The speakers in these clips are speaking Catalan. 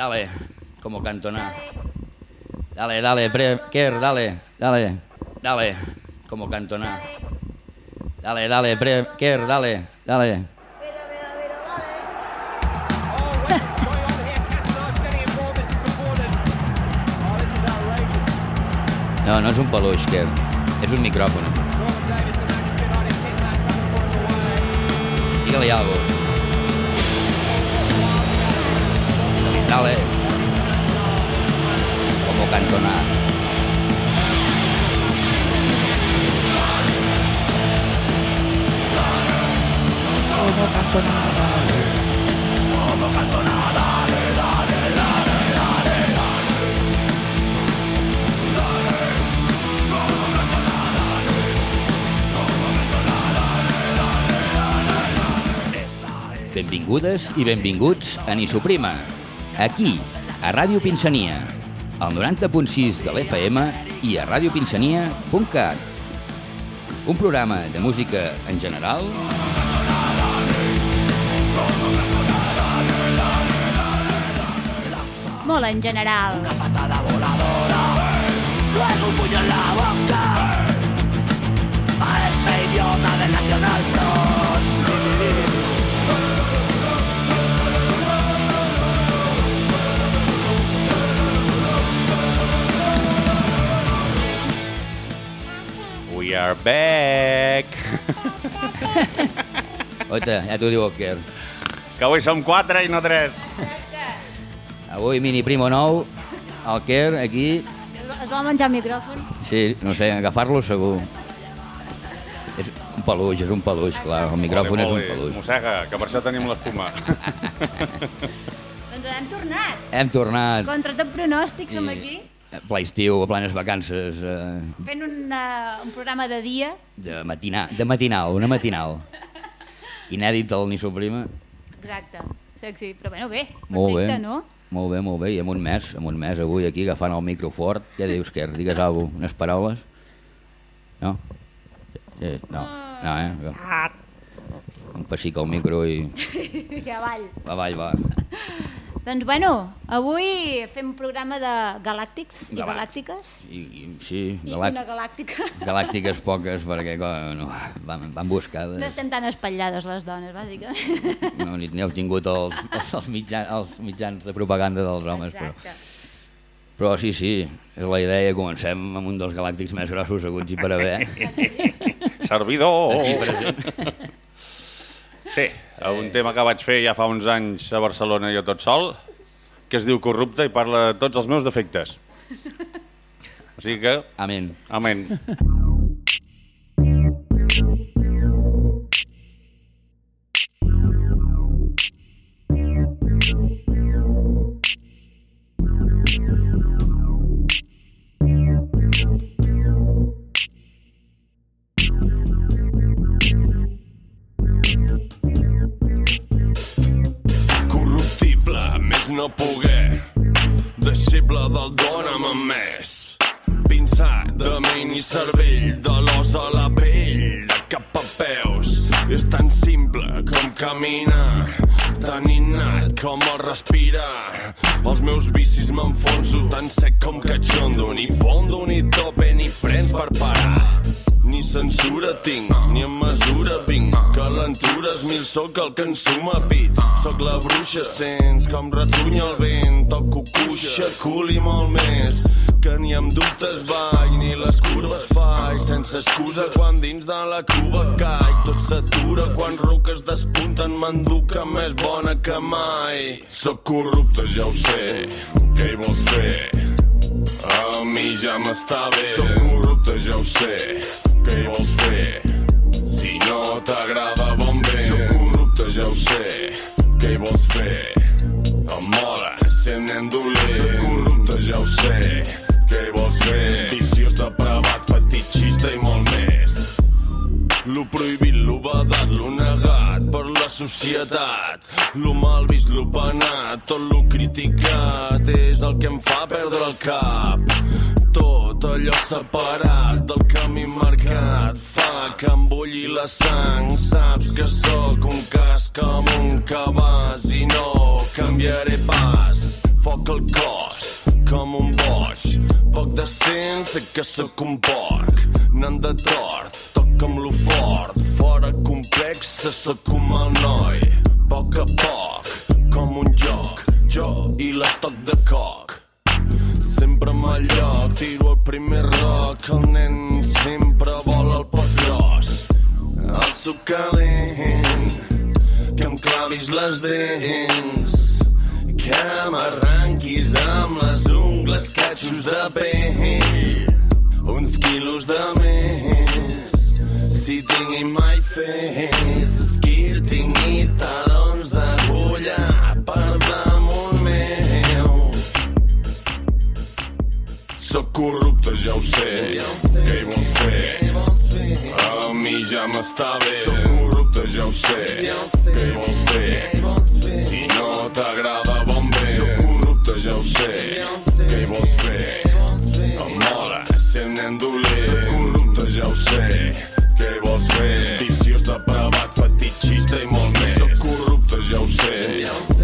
Dale, como cantona. Dale, dale, pre Kerr, dale, dale, dale, como cantona. Dale, dale, pre Kerr, dale, dale. No, no és un peluix, Kerr. És un micròfon. Digue-li alguna cosa. Dale. Como cantona. Benvingudes i benvinguts a Ni Suprima, aquí, a Ràdio Pinsania, al 90.6 de l'FM i a radiopinsania.cat. Un programa de música en general... Molt en general. Luego un puño en la boca A ese idiota del Nacional Front We are back! Oita, ja t'ho diu el Kerr. Que avui som 4 i no 3. Avui mini primo nou, el Kerr aquí, Es vol menjar el micròfon? sí, no sé, agafar-lo segur. És un peluix, és un peluix, clar, el micròfon és un peluix. Mossega, que per això tenim l'espuma. Doncs hem tornat. Hem tornat Contra tot pronòstic som Sí. aquí ple estiu, a plenes vacances, eh, fent un, uh, un programa de dia. de, matina, de matinal, una matinal. Inèdit al Ni Suprima. Exacte. Sexy. Però bueno, bé. Molt bé. Perfecte, no? Molt bé, molt bé. I en un mes, en un mes avui aquí agafant el micro fort. Què dius, Quer? Digues alguna cosa, unes paraules? No? Sí, no. No, eh? Un pessic al micro i que avall. va avall, va. Doncs bueno, avui fem un programa de galàctics i Galàct- galàctiques. I, i sí, I galàct una galàctica. galàctiques poques perquè clar, no, van, van buscades. No estem tan espatllades les dones, bàsicament. No, ni, ni heu tingut els, els, els, mitjans, els mitjans de propaganda dels homes, però... Exacte. Però sí, sí, és la idea. Comencem amb un dels galàctics més grossos haguts i per haver. Servidor! Aquí present. Sí, un tema que vaig fer ja fa uns anys a Barcelona jo tot sol, que es diu Corrupte i parla de tots els meus defectes. O sigui que, Amén. amén. No poder. Deixeble del dona'm amb més. Pinsat de ment i cervell, de l'os a la pell, de cap a peus. És tan simple com caminar, tan innat com el respirar. Els meus vicis m'enfonso tan sec com catxondo, ni fondo, ni tope, ni frens per parar. Ni censura tinc, ni en mesura vinc. Calentures mil sóc el que ensuma pits. Sóc la bruixa, sents com retunya el vent. Toco cuixa, cul i molt més. Que ni amb dubtes vaig, ni les curves faig. Sense excusa quan dins de la cuba caic. Tot s'atura quan ruques despunten. M'enduca més bona que mai. Sóc corrupte, ja ho sé. Què hi vols fer? A mi ja m'està bé. Sóc corrupte, ja ho sé. Què hi vols fer? Si no t'agrada, bon bé. Sóc corrupte, ja ho sé. Què hi vols fer? Em mola ser nen dolent. Sóc corrupte, ja ho sé. Què hi vols fer? Viciós, depravat, fetitxista i molt més. Lo prohibit, lo vedat, lo negat per la societat. Lo mal vist, lo penat, tot lo criticat és el que em fa perdre el cap. Tot allò separat del camí marcat fa que em bulli la sang. Saps que sóc un cas com un cabàs i no canviaré pas. Foc el cos com un boig. Poc decent, sé que sóc un porc. Anant de tort, toca'm lo fort. Fora complexa, sóc un mal noi. Poc a poc, com un joc. Jo i l'estoc de coc. Sempre m'al lloc, tiro el primer roc. El nen sempre vol el pot gros. El suc calent, que em clavis les dents. Que m'arranquis amb les ungles catxos de pell. Uns quilos de més, si tingui mai fes. Skirting i talons d'agulla Sóc corrupte, ja ho sé. Què hi vols fer? A mi ja m'està bé. Sóc corrupte, ja ho sé. Què hi vols fer? Si no t'agrada, bon bé. Sóc corrupte, ja ho sé. Què hi vols fer? Em mola ser un nen dolent. Sóc corrupte, ja ho sé. Què vols fer? Viciós depravat, fetitxista i molt més. Sóc corrupte, ja ho sé.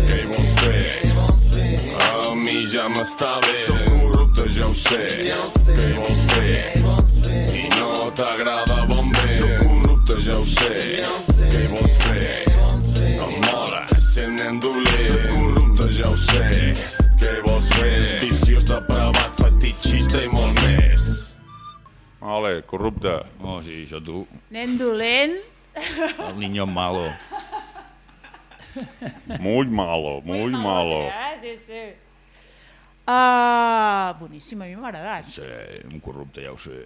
Què hi vols fer? A mi ja m'està bé. Sóc sé. Què hi vols fer? Si no t'agrada, bon bé. Sóc corrupte, ja ho sé. Què hi vols fer? Em mola ser nen dolent. Sóc corrupte, ja ho sé. Què hi vols fer? Viciós depravat, fetitxista i molt més. Ole, corrupte. Oh, sí, això tu, Nen dolent. el niño malo. Muy malo, muy malo. Eh? Sí, sí. Uh, boníssim, a mi m'ha agradat. Sí, un corrupte, ja ho sé.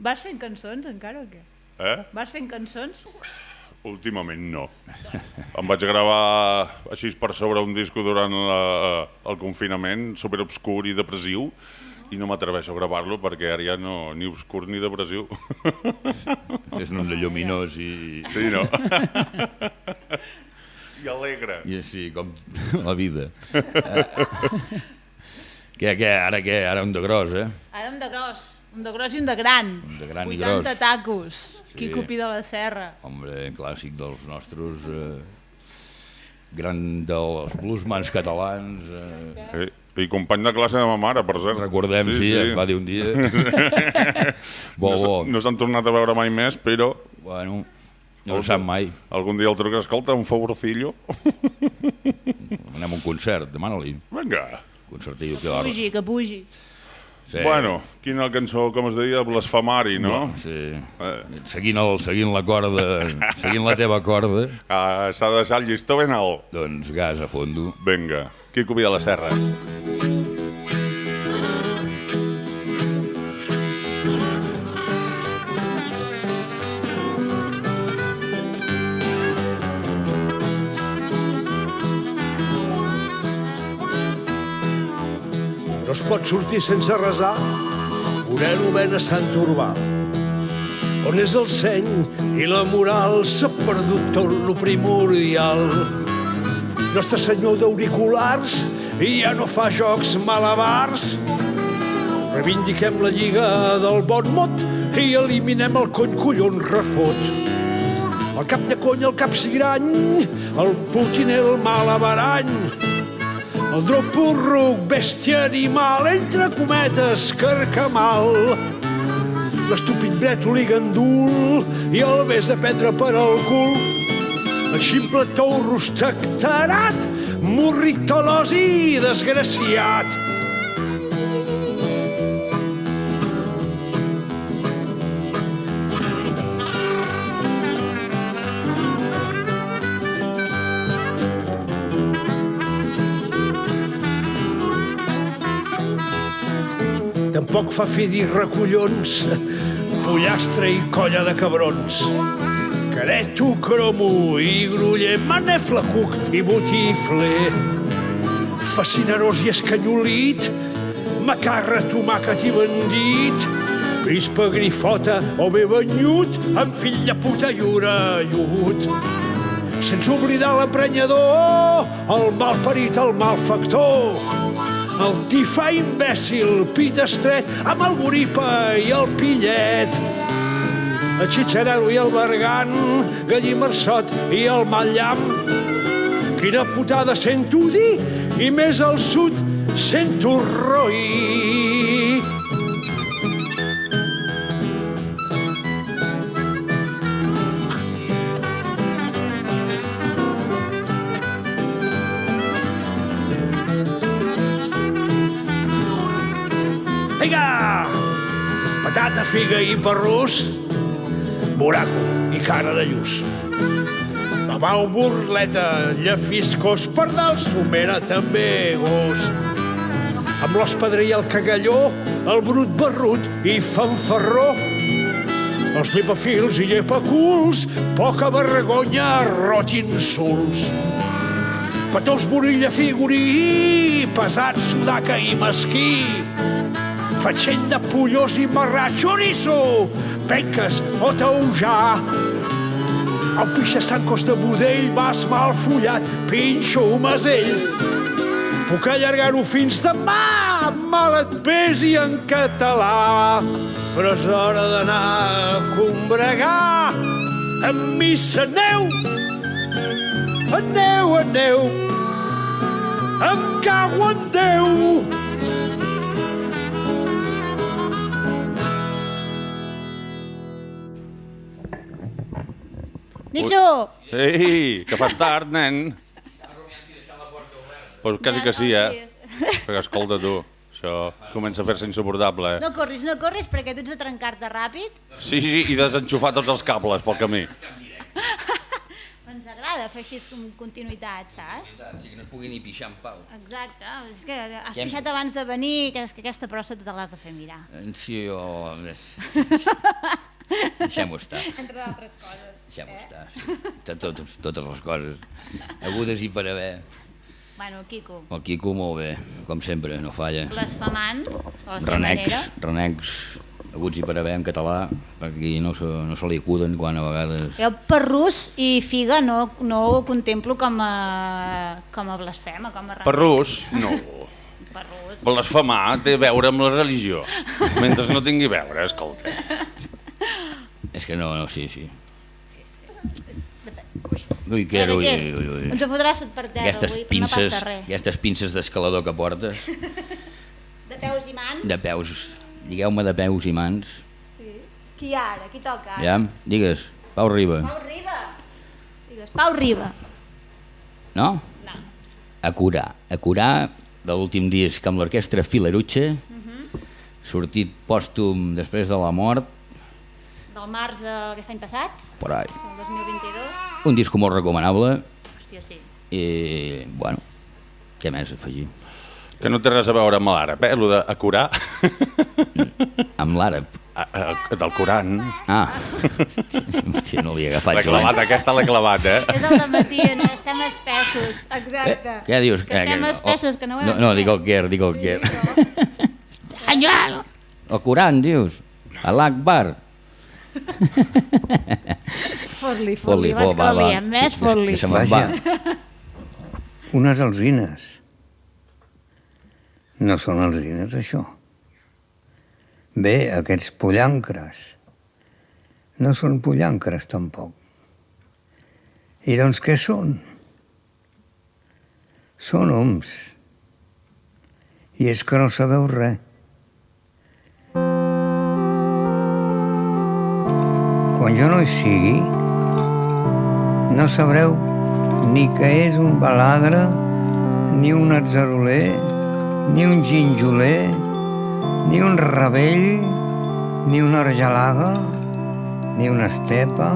Vas fent cançons encara o què? Eh? Vas fent cançons? Últimament no. Em vaig gravar així per sobre un disco durant la, el confinament, super obscur i depressiu, i no m'atreveixo a gravar-lo perquè ara ja no, ni obscur ni depressiu. Fes un de lluminós i... Sí, no? I alegre. I així, com la vida. Què, què, ara què? Ara un de gros, eh? Ara un de gros, un de gros i un de gran. Un de gran i 80 gros. tacos. Sí. Quico Pi de la Serra. Hombre, clàssic dels nostres... Eh, gran dels bluesmans catalans. Eh, I, I company de classe de ma mare, per cert. recordem, sí, sí, es va dir un dia. bo, No bo. s- No s'han tornat a veure mai més, però Bueno, no ho sap mai. algun dia el truca, escolta, un favorcillo. Anem a un concert, demana-li. Vinga. Concertillo a la... Pugi, que pugi. Sí. Bueno, quina cançó, com es deia, blasfemari, no? Sí. Eh. Seguint, el, seguint la corda, seguint la teva corda, Ah, S'ha de deixar el llistó ben alt. doncs gas a fondo. Vinga, Quico la Serra. No es pot sortir sense resar una novena a Sant Urbà. On és el seny i la moral s'ha perdut tot lo primordial. Nostre senyor d'auriculars i ja no fa jocs malabars. Reivindiquem la lliga del bon mot i eliminem el cony collons refot. El cap de cony, el cap cigrany, el putiner, el malabarany, el drop porruc, bèstia animal, entre cometes, carcamal. L'estúpid brètol i gandul i el ves de prendre per al cul. El ximple tou rostectarat, morritolós i desgraciat. Tampoc fa fi dir recollons, pollastre i colla de cabrons. Careto, cromo i gruller, manefla, cuc i botifler. Fascinerós i escanyolit, macarra, tomàquet i bandit. Pispa, grifota o bé banyut, amb fill de puta i orellut. Sense oblidar l'emprenyador, el malparit, el malfactor. El tifà imbècil, pit estret, amb el goripa i el pillet. El xitxarelo i el bergan, gallimarsot i el mal llamp. Quina putada sento dir i més al sud sento roi. Patata, figa i perrús, buraco i cara de lluç. Babau, burleta, llafiscós, pardal, somera, també gos. Amb l'os pedrer i el cagalló, el brut barrut i fanfarró. Els llepafils i llepaculs, poca vergonya, roig insults. Petós, borilla, figurí, pesat, sudaca i mesquí. De pollós i marrà, xoriço, penques o taujà. El pixasancos de budell, vas mal follat, pinxo, masell. Puc allargar-ho fins demà, mal et pesi en català. Però és hora d'anar a combregar. Amb missa aneu, aneu, aneu. Em cago en Déu. Nisso! Ei, que fas tard, nen. Pues quasi que sí, eh? Perquè escolta tu, això comença a fer-se insuportable, eh? No corris, no corris, perquè tu ets de trencar-te ràpid. Sí, sí, sí, i desenxufar tots els cables pel camí. Ens agrada fer així com continuïtat, saps? Sí, que no es pugui ni pixar en pau. Exacte. És que has hem- pixat abans de venir, que, és que aquesta prosa te l'has de fer mirar. Sí, o... Deixem-ho estar. Entre altres coses. Deixem-ho estar. Sí. De totes, totes les coses. Agudes i per haver. Bueno, Quico, El Quico molt bé, com sempre, no falla. blasfemant, a la seva Renecs, renecs, aguts i per haver en català, perquè no se, no se li acuden quan a vegades... Jo perrús i figa no, no ho contemplo com a, com a blasfema, com a renec. Perrús? No. Perrús. Blasfemar té a veure amb la religió. Mentre no tingui a veure, escolta. És que no, no, sí, sí. Ui, què era, ui, ui, ui. Ens ho fotràs per terra Aquestes avui, pinces, no passa res. aquestes pinces d'escalador que portes, De peus i mans? de peus, digueu-me de peus i mans, Sí. Qui ara? Qui toca? ara? ja? Digues, Pau Riba, Pau Riba. Digues, Pau Riba. no? No. A curar, a curar de l'últim disc amb l'orquestra Filarutxe, Mhm. sortit pòstum després de la mort, Del març d'aquest any passat, por ahí. el 2022. Un disc molt recomanable Hòstia, sí. i, bueno, què més afegir? Que no té res a veure amb l'àrab, eh? Lo de a curar. Amb l'àrab. A, a, del Coran. Ah, si no l'hi he agafat L'he jo. clavat, aquesta l'he clavat, eh? És el de matí, no, estem espessos. Exacte. Eh, què dius? Que estem espessos, que no ho hem No, no dic el. Quer, dic el Sí, Quer. Allà! El Coran, dius? A l'Akbar. Fot-li, Fot-li, abans fot, que va, la va. liem, més fot-li. Vaja, unes alzines. No són alzines, això. Bé, aquests pollancres. No són pollancres, tampoc. I doncs què són? Són oms. I és que no sabeu res. Quan jo no hi sigui, no sabreu ni què és un baladre, ni un atzaroler, ni un ginjoler, ni un ravell, ni una argelaga, ni una estepa,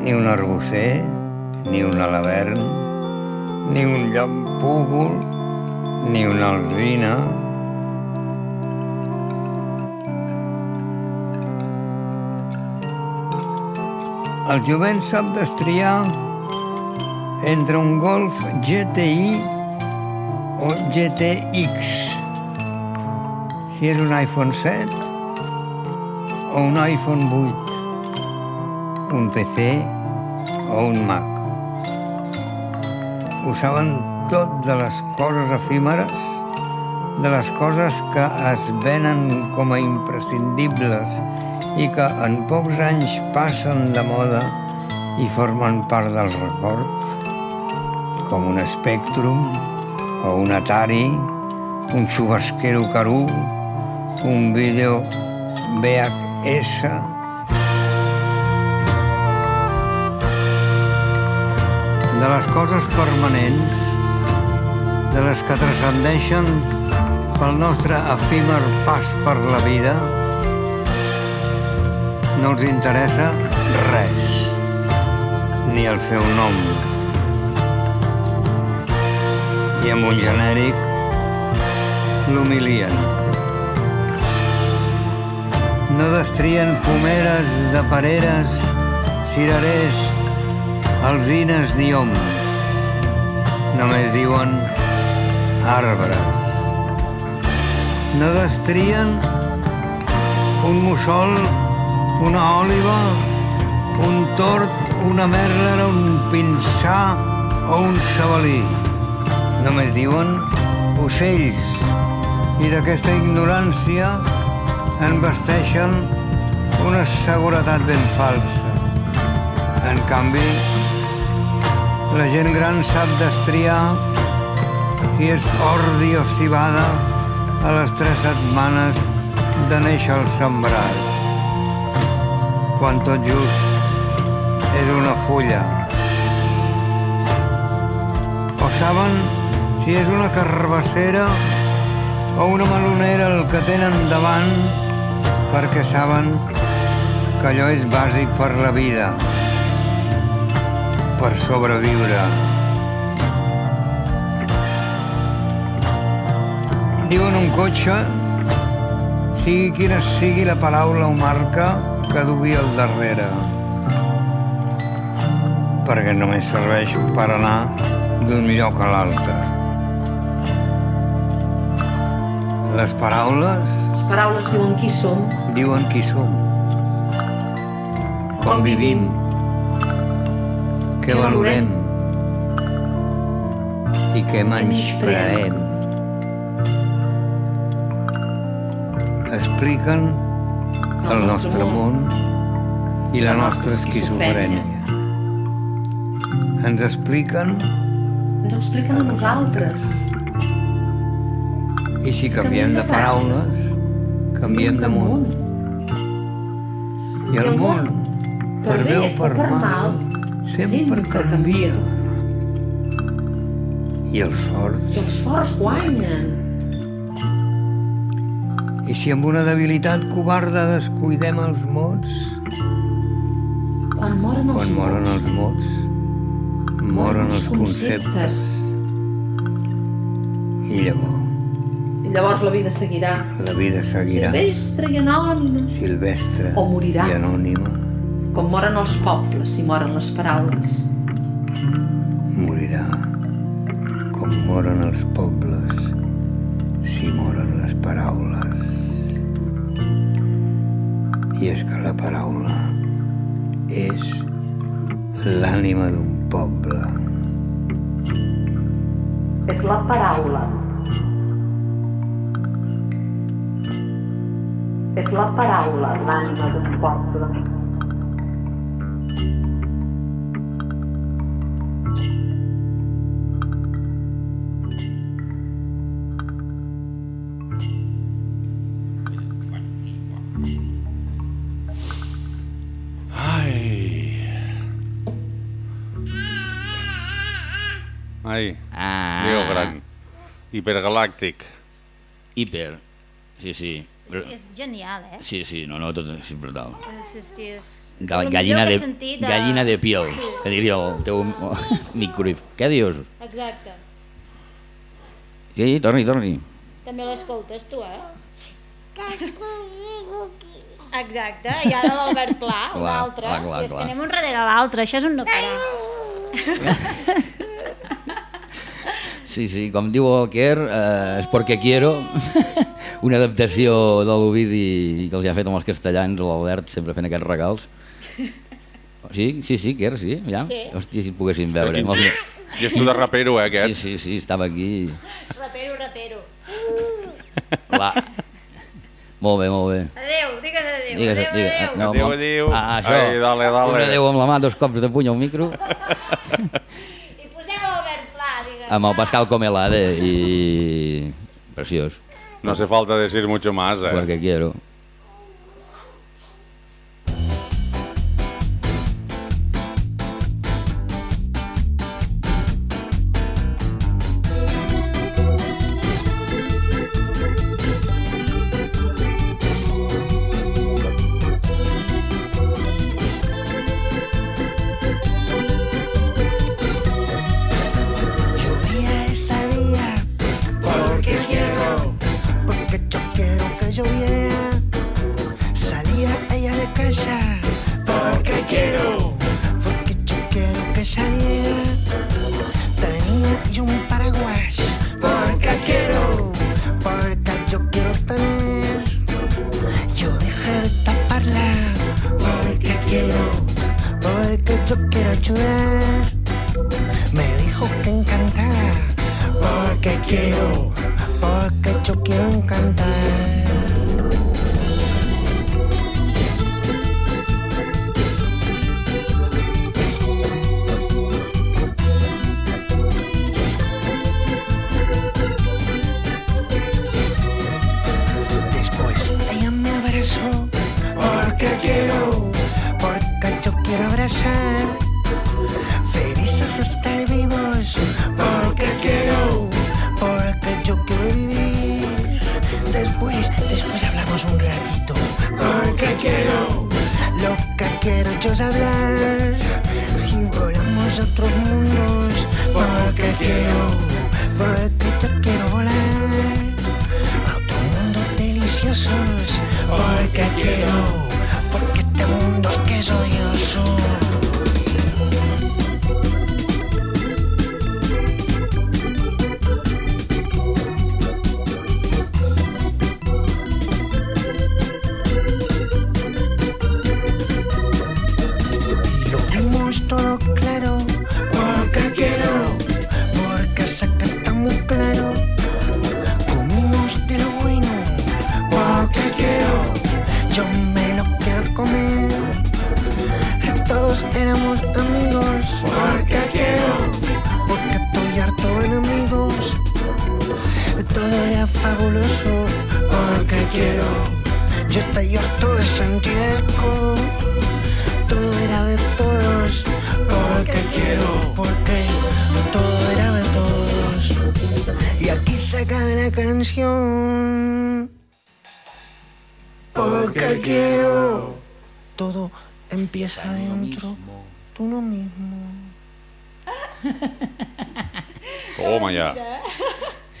ni un arbusser, ni un alavern, ni un llampúgol, ni una alzina. El jovent sap destriar entre un Golf GTI o GTX. Si és un iPhone 7 o un iPhone 8, un PC o un Mac. Ho saben tot de les coses efímeres, de les coses que es venen com a imprescindibles i que en pocs anys passen de moda i formen part del record, com un Spectrum, o un Atari, un xubasquero Carú, un vídeo VHS, de les coses permanents, de les que transcendeixen pel nostre efímer pas per la vida, no els interessa res, ni el seu nom. I amb un genèric l'humilien. No destrien pomeres de pareres, cirerers, alzines ni oms. Només diuen arbres. No destrien un mussol, una òliva, un tort, una merlera, un pinçà o un sabalí. Només diuen ocells i d'aquesta ignorància en vesteixen una seguretat ben falsa. En canvi, la gent gran sap destriar si és ordi o cibada a les tres setmanes de néixer el sembrat. Quan tot just és una fulla. O saben si és una carbassera o una melonera el que tenen davant perquè saben que allò és bàsic per la vida, per sobreviure. Diuen un cotxe, sigui quina sigui la paraula o marca que dugui al darrere, perquè només serveix per anar d'un lloc a l'altre. Les paraules? Les paraules diuen qui som, diuen qui som, com vivim, què valorem. i què menyspreem. Expliquen el nostre món i la nostra esquizofrènia. Ens expliquen ens expliquen a nosaltres. i si canviem de paraules, canviem de món. I el món, per bé o per mal, sempre canvia. I els forts I els forts guanyen. I si amb una debilitat covarda descuidem els mots, Quan moren els quan moren els mots, moren els conceptes. I llavors I llavors la vida seguirà. la vida seguirà Silvestre i anònima. silvestre O morirà. i anònima. Com moren els pobles si moren les paraules. I és que la paraula és l'ànima d'un poble. És la paraula. És la paraula, l'ànima d'un poble. Hipergalàctic. Hiper. Sí, sí. És, és genial, eh? Sí, sí, no, no, tot és brutal. És, és, és... Gallina, de, de- gallina de piel, Sí, que diria el teu micro. Què dius? exacte. Sí, torni, torni. També l'escoltes tu, eh? Exacte, i ara l'Albert Pla, un Clar, altre. clar, clar, si és clar. que anem un darrere l'altre, això és un no parar. Sí, sí, com diu el Quer, eh, és perquè quiero, una adaptació de l'Ovidi que els ha fet amb els castellans, l'Albert, sempre fent aquests regals. Sí, sí, sí, Quer, sí, ja. Sí. Hòstia, si et poguessin veure. Quin els- Gesto de rapero, eh, Sí, aquest. sí, sí, estava aquí. Rapero, rapero. Clar. Molt bé, molt bé. Adéu, digues adéu, Digues, adéu, digues. adéu. No, Adéu, adéu. Ah, això. Ai, dale, dale. Un adéu amb la mà, dos cops de puny al micro. I poseu l'Albert Pla, digues. Amb el Pascal Comelade i... Preciós. No hace falta decir mucho más, eh? Porque quiero. Después, después hablamos un ratito porque quiero, lo que quiero yo es hablar. Y volamos a otros mundos porque quiero, porque yo quiero volar a otros mundos deliciosos porque quiero, porque este mundo es que es odioso.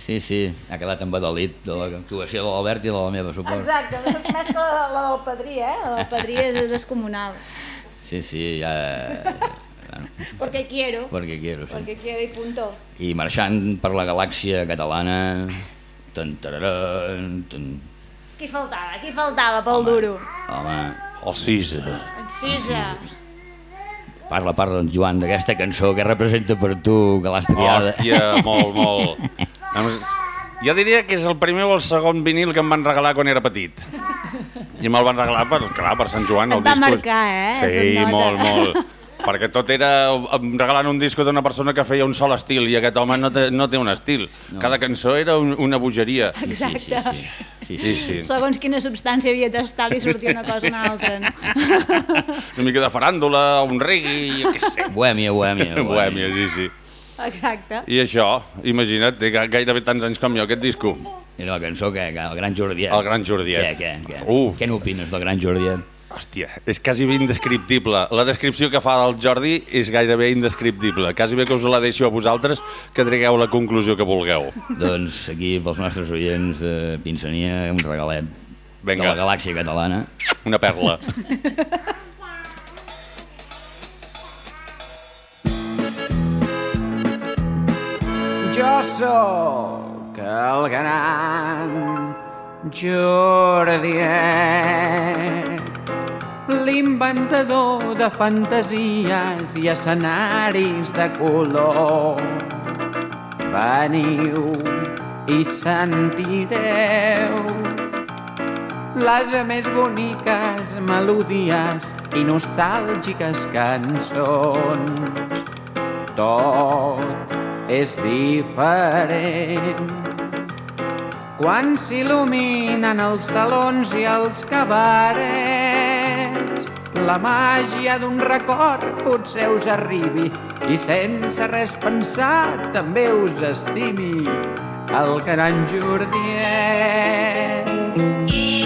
Sí, sí, ha quedat embadalit de l'actuació de l'Albert i de la meva, suposo. Exacte, més que la, la del padrí, eh? La del padrí és descomunal. Sí, sí, ja... Bueno, Porque quiero, perquè quiero, sí. porque quiero i punto. I marxant per la galàxia catalana... Tan, tararan, tan... Qui faltava? Qui faltava pel duro? Home, El Cisa. En Cisa. parla, parla, Joan, d'aquesta cançó que representa per tu, que l'has triada. Hòstia, molt, molt. Jo diria que és el primer o el segon vinil que em van regalar quan era petit. I me'l van regalar, per, clar, per Sant Joan. Et el va disco... marcar, eh? Sí, molt, molt. Perquè tot era em regalant un disco d'una persona que feia un sol estil i aquest home no té, no té un estil. No. Cada cançó era un, una bogeria. Exacte. Sí, sí, sí. sí, Sí, sí. Segons quina substància havia d'estar, li sortia una cosa o una altra, no? Una mica de faràndula, un reggae, jo què sé. Bohèmia, bohèmia. Bohèmia, sí, sí. Exacte. I això, imagina't, té ga- gairebé tants anys com jo, aquest disco. I la cançó, què? què? El gran Jordiet. El gran Jordiet. Què, què, què? Uf. Què n'opines del gran Jordiet? Hòstia, és quasi bé indescriptible. La descripció que fa del Jordi és gairebé indescriptible. Quasi bé que us la deixo a vosaltres que tragueu la conclusió que vulgueu. Doncs aquí, pels nostres oients de Pinsania, un regalet Vinga. de la galàxia catalana. Una perla. Jo sóc el gran Jordiet, l'inventador de fantasies i escenaris de color. Veniu i sentireu les més boniques melodies i nostàlgiques cançons. Tot és diferent. Quan s'il·luminen els salons i els cabarets, la màgia d'un record potser us arribi i sense res pensar també us estimi el gran Jordiet. És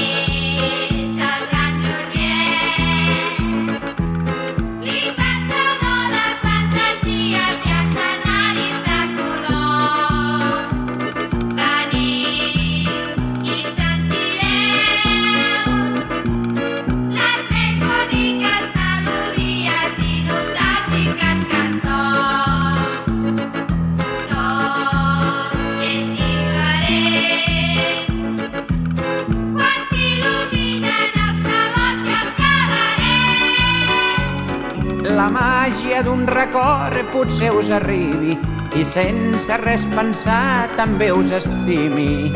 La màgia d'un record potser us arribi i sense res pensar també us estimi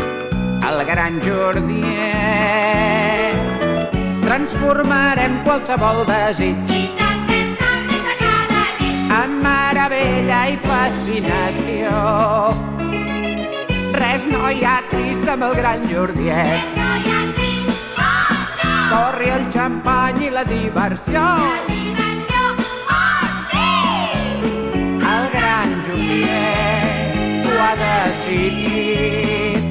el gran Jordiet. Transformarem qualsevol desig en meravella i fascinació. Res no hi ha trist amb el gran Jordiet. Corri el xampany i la diversió. El Jordiet ho ha decidit.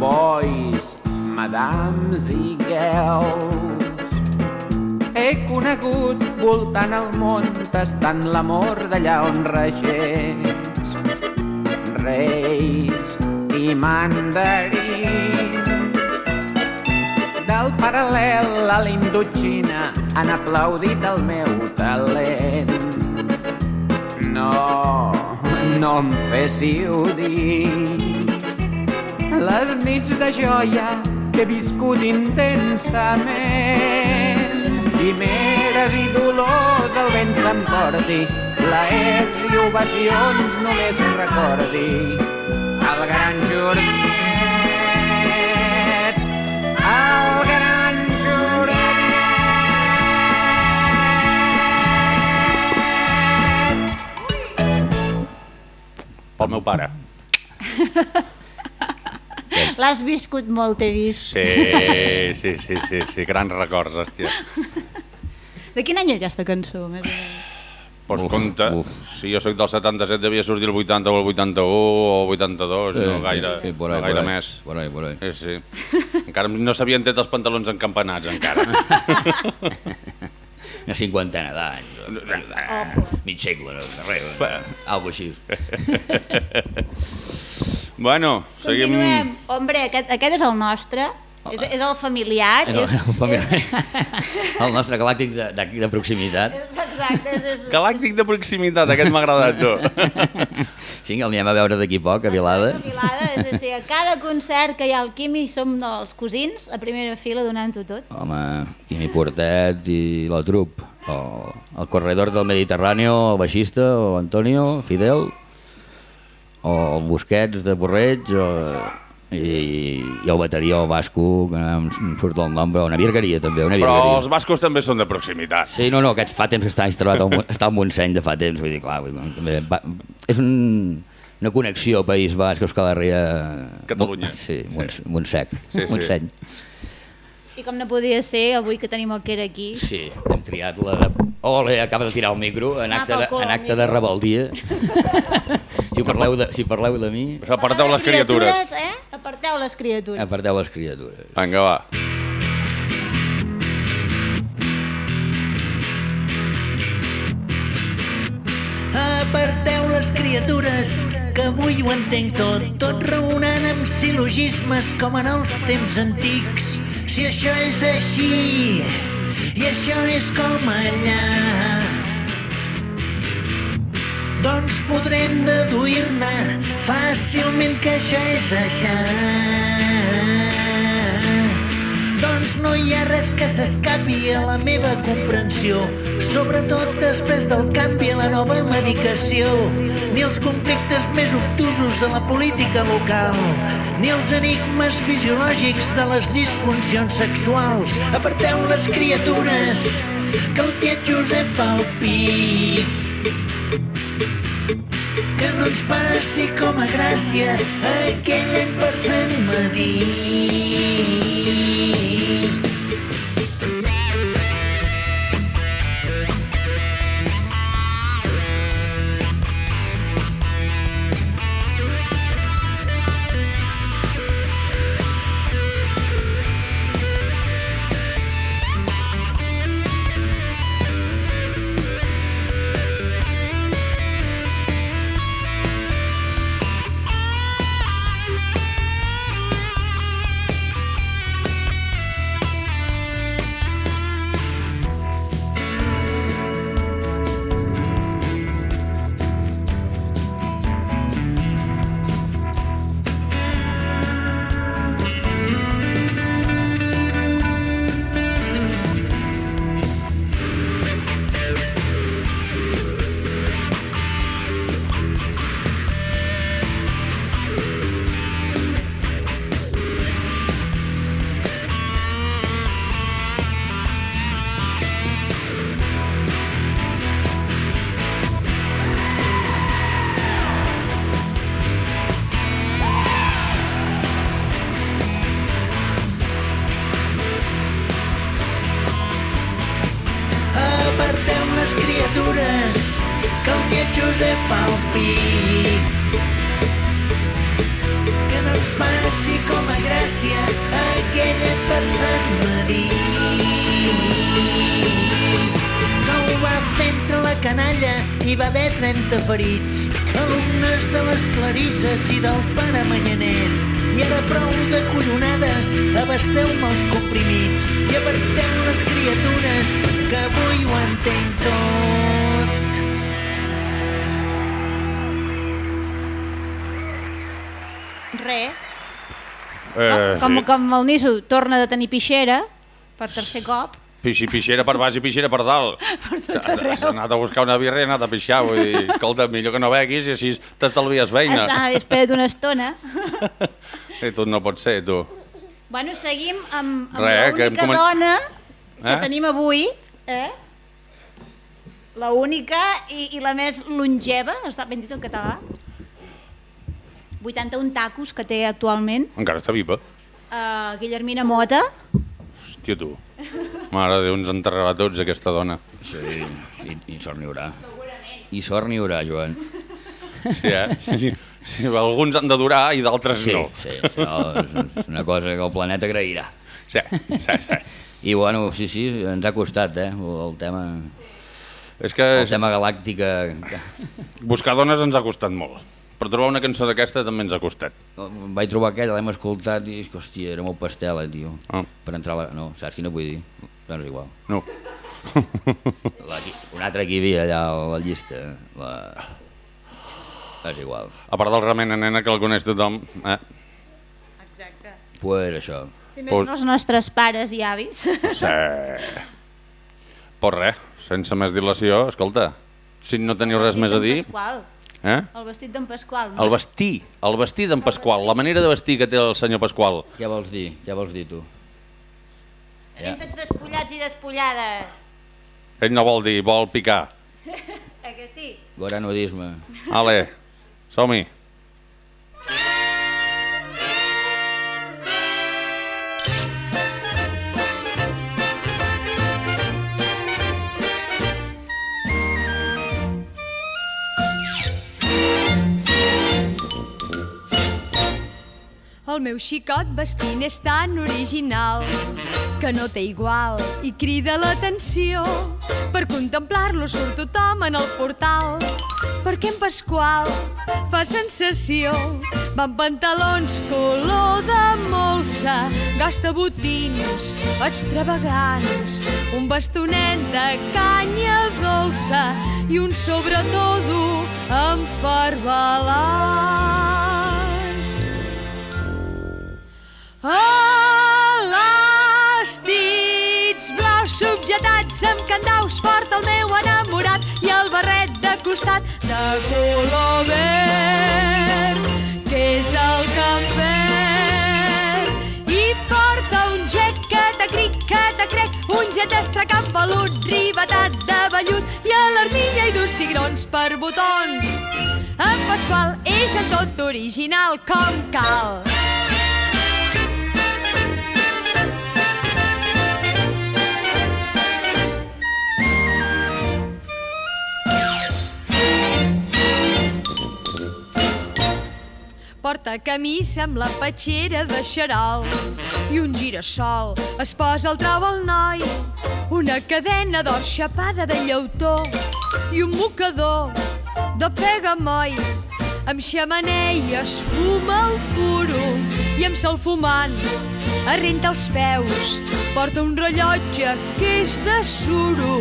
Boys, madams i girls, he conegut voltant el món tastant l'amor d'allà on regents. Reis i mandarins del paral·lel a l'Indochina han aplaudit el meu talent. No, no em féssiu dir les nits de joia que he viscut intensament. Quimeres i dolors el vent s'emporti, plaers i ovacions només recordi el gran Jordiet, el gran Pel meu pare. L'has viscut molt, he vist. Sí, sí, sí, sí, sí, grans records, hòstia. De quin any és aquesta cançó, més o menys? Pots compte, si jo sóc del 77 devia sortir el 80 o el 81 o el 82, Sí, no gaire, sí, por ahí, no gaire por ahí, més. por ahí, por ahí. Sí, sí. Encara no s'havien tret els pantalons encampanats, encara. Una cinquantena d'anys, o- mig segle, no? Res, algo així. bueno, seguim... Continuem. Hombre, aquest, aquest és el nostre. És, és el familiar. És el, el, familiar. el nostre galàctic de- d'aquí de, proximitat. És, exacte. És, és, Galàctic de proximitat, aquest m'ha agradat, tu. Sí, el anem a veure d'aquí poc, a Vilada. Vilada, és, és, a cada concert que hi ha al Quimi som els cosins a primera fila donant-ho tot. Home, Quimi Portet i la trup. O el corredor del Mediterrani, el baixista, o Antonio, Fidel, o el Busquets de Borreig, o, i, i el bateria, el Vasco, que em surt el nom, però una virgueria també, una Però virgueria. els bascos també són de proximitat. Sí, no, no, aquests fa temps que està instal·lat al, està al Montseny de fa temps, vull dir, clar, vull dir, també va, és un, una connexió País Basc, Euskal Herria... Catalunya. Sí, Monts, Montsec, Sí, sí. Montseny. I com no podia ser, avui que tenim el Quer aquí, Sí, hem triat la de... Ole, acaba de tirar el micro en Ah, acte de, en acte de rebeldia. si, parleu de, si parleu de mi, Aparteu les criatures. eh? Aparteu les criatures. aparteu les criatures. Vinga, va. Aparteu les criatures, que avui ho entenc tot, tot raonant amb silogismes com en els temps antics. Si això és així, i això és com allà, doncs podrem deduir-ne fàcilment que això és això. Doncs no hi ha res que s'escapi a la meva comprensió, sobretot després del canvi a la nova medicació, ni els conflictes més obtusos de la política local, ni els enigmes fisiològics de les disfuncions sexuals. Aparteu les criatures, que el tiet Josep fa el pi. Que no ens passi com a gràcia aquell any per Sant Madí. Com, com el Niso torna de tenir pixera, per tercer cop, Pixi, pixera per baix i pixera per dalt. per tot arreu. Has anat a buscar una birra i has anat a pixar. Vull dir, escolta, millor que no beguis i així t'estalvies feina. Està espera't una estona. I tu no pot ser, tu. Bueno, seguim amb, amb l'única comen- dona que Eh? tenim avui, eh? La única i, i la més longeva, està ben dit en català. 81 tacos que té actualment. Encara està viva. Uh, Guillermina Mota. Hòstia, tu. Mare de Déu, ens enterrarà tots aquesta dona. Sí, i, i sort n'hi haurà. I sort n'hi haurà, Joan. Sí, eh? Sí, sí, alguns han de durar i d'altres Sí, no. sí, això és una cosa que el planeta agrairà. Sí, sí, sí. I bueno, sí, sí, ens ha costat, eh, el tema... És que El tema galàctica... buscar dones ens ha costat molt. Per trobar una cançó d'aquesta també ens ha costat. Vaig trobar aquella, l'hem escoltat i, que, hòstia, era molt pastela, tio. Ah. Per entrar a la... No, saps quina vull dir? Doncs igual. No. La, un altre que hi havia allà a la llista. La... És igual. A part del remena nena que el coneix tothom. Eh? Exacte. Pues això. Si més no els nostres pares i avis. Sí. Pues res, sense més dilació, escolta, si no teniu res més a dir... Pasqual. Eh? El vestit d'en Pasqual. El vestir, el vestir d'en Pasqual, la manera de vestir que té el senyor Pasqual. Què vols dir? Què vols dir, tu? Anem tots despullats i despullades. Ell no vol dir, vol picar. Eh que sí? Guaranudisme. Ale, som-hi. El meu xicot vestint és tan original que no té igual i crida l'atenció. Per contemplar-lo surt tothom en el portal perquè en Pasqual fa sensació. Va amb pantalons color de molsa, gasta botins extravagants, un bastonet de canya dolça i un sobretodo amb farbalans. A la espujetats amb candaus porta el meu enamorat i el barret de costat de color verd, que és el camper. I porta un jet que t'acric, que t'acrec, un jet estracant pelut, ribetat de vellut i a l'armilla i dos cigrons per botons. En Pasqual és el tot original com cal. Porta amb la petxera de xarol i un girassol es posa al trau al noi. Una cadena d'or xapada de llautó. I un mocador de pegamoll. Amb xamanella es fuma el puro i amb sol fumant es renta els peus. Porta un rellotge que és de suro.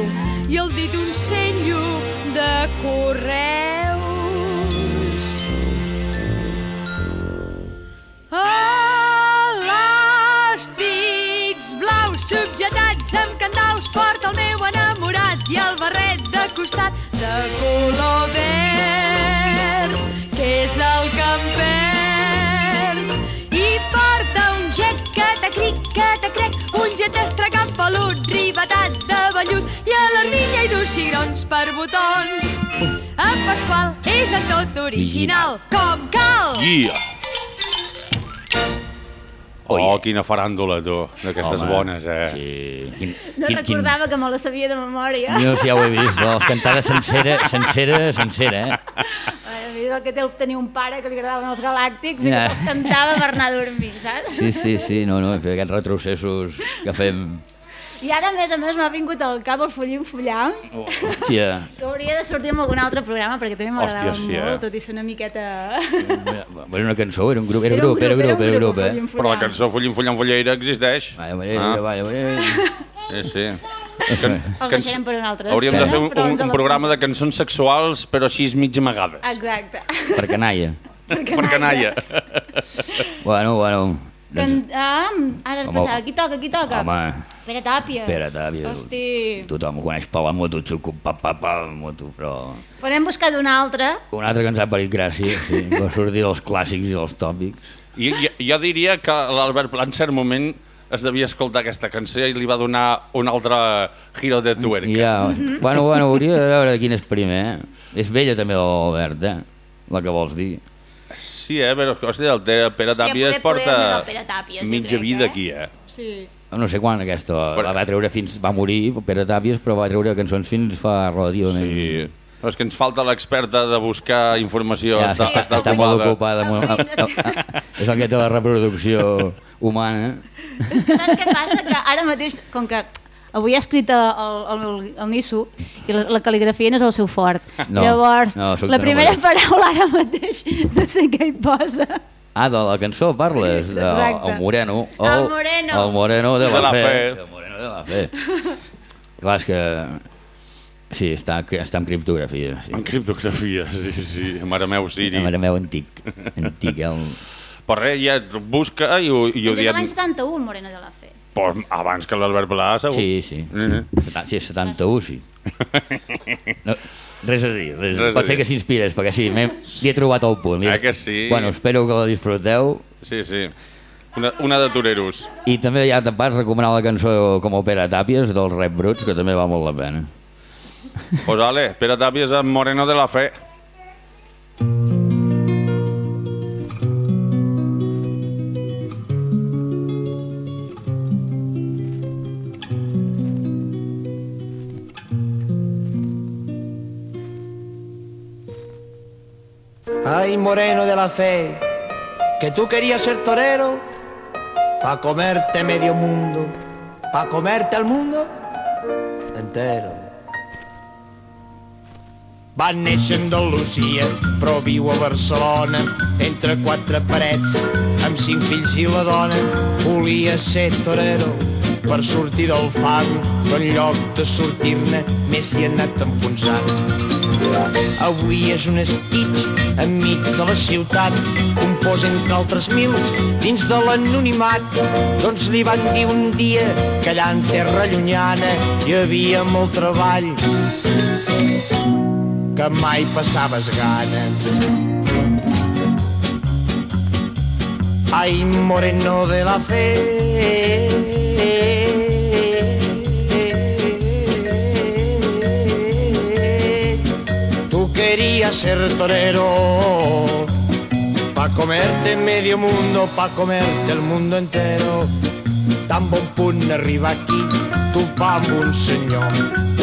I el dit un sello de correus Elàstics blaus subjetats amb candaus porta el meu enamorat i el barret de costat de color verd, que és el camper. I porta un jet que t'acric, que t'acrec, un jet estracant pelut, ribetat de vellut i a l'armilla i dos cigrons per botons. En Pasqual és en tot original, com cal! Yeah! Oh, quina faràndula, tu, d'aquestes bones, eh? Sí. Quin, No recordava que me la sabia de memòria. Jo sí, ja ho he vist, les cantades sencera, sencera, sencera, eh? Bueno, és el que té tenir un pare que li agradaven els galàctics i Ja. que els cantava per anar a dormir, saps? Sí, sí, sí, no, no, fer aquests retrocessos que fem... I ara, a més a més, m'ha vingut al cap el Follim Follam, Hòstia, que hauria de sortir en algun altre programa, perquè també m'agradava sí, molt, eh? tot i ser una miqueta... era una cançó, era un grup, era, Era un grup, era grup, grup, era era un grup, grup, eh? Però la cançó Follim Follam Folleira existeix. Vaya, vaya, vaya, vaya. Sí, sí. Els deixarem per una altra Hauríem de fer un, un, un programa de cançons sexuals, però així mig amagades. Exacte. Per canalla. Per Per canalla. Bueno, bueno. Can... Ah, ara es Home, pensava, qui toca, qui toca? Home, Pere Tàpies. Pere Tàpies. Hosti. tothom ho coneix per la moto, xucu, pa, pa, pa, moto, però... Però n'hem buscat una altra. Un altre que ens ha parit gràcia, sí, va sortir dels clàssics i dels tòpics. I, jo, jo diria que l'Albert Pla en cert moment es devia escoltar aquesta cançó i li va donar un altre giro de tuerca. Ja, bueno, bueno, hauria de veure quin és primer, eh? És vella també l'Albert, eh? La que vols dir. Sí, eh, però hòstia, el Pere Pere Hòstia, Tàpies poder porta Pere Tàpies, mitja crec, vida eh? aquí, eh? Sí. No sé quan aquesta, la va treure fins... Va morir Pere Tàpies, però va treure cançons fins fa relativament... Sí. Però és que ens falta l'experta de buscar informació. Ja, està, està, està molt ocupada. Molt, a, a, a, és el que té la reproducció humana. És que saps què passa? Que ara mateix, com que avui ha escrit el, el, el, el Nisso i la, la cal·ligrafia no és el seu fort. No, Llavors, no, la primera números. paraula ara mateix no sé què hi posa. Ah, de la cançó parles? Sí, de, exacte. el Moreno. El Moreno. El Moreno de, De la, la fe. fe. El Moreno de la fe. Clar, és que... Sí, està, està en criptografia. Sí. En criptografia, sí, sí. Mare meu, Siri. Mare meu, antic. Antic, el... Però res, ja busca i ho, i ho Doncs és l'any 71, Moreno de la Fe. Pues abans que l'Albert Pla, segur. Sí, sí. Mhm. sí. Sí, 71, sí. No, res a dir. Res, Res a Pot ser dir. que s'inspires, perquè sí, m'he- li he trobat el punt. Li- Eh que sí? Bueno, espero que la disfruteu. Sí, sí. Una, una de toreros. I també ja te'n vas recomanar la cançó com a Pere Tàpies, dels Rep Bruts, que també va molt la pena. Pues ale, Pere Tàpies amb Moreno de la Fe. Ay, moreno de la fe, que tú querías ser torero pa' comerte medio mundo, pa' comerte al mundo entero. Va néixer a Andalusia, però viu a Barcelona, entre quatre parets, amb cinc fills i la dona. Volia ser torero per sortir del fang, però en lloc de sortir-ne més s'hi ha anat enfonsant. Avui és un esquitx enmig de la ciutat, confós entre altres mils, dins de l'anonimat. Doncs li van dir un dia que allà en terra llunyana hi havia molt treball, que mai passaves gana. Ay, moreno de la fe. Tú querías ser torero, pa comerte medio mundo, pa comerte el mundo entero. Tan bon punt arriba aquí, tu pa un senyor.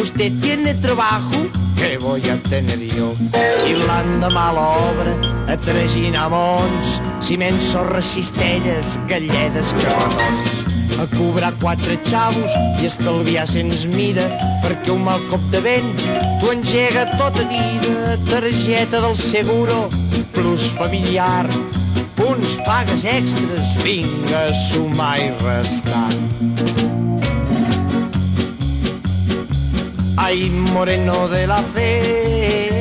Usted tiene trabajo, que voy a tener yo? I l'endemà l'obra, a traginar mons, ciments, sorres, cistelles, galledes, carretons. A cobrar quatre xavos i estalviar sens mida, perquè un mal cop de vent t'ho engega tota vida. Targeta del seguro, plus familiar, punts, pagues extres, vinga, sumar i restar. Ay, moreno de la fe.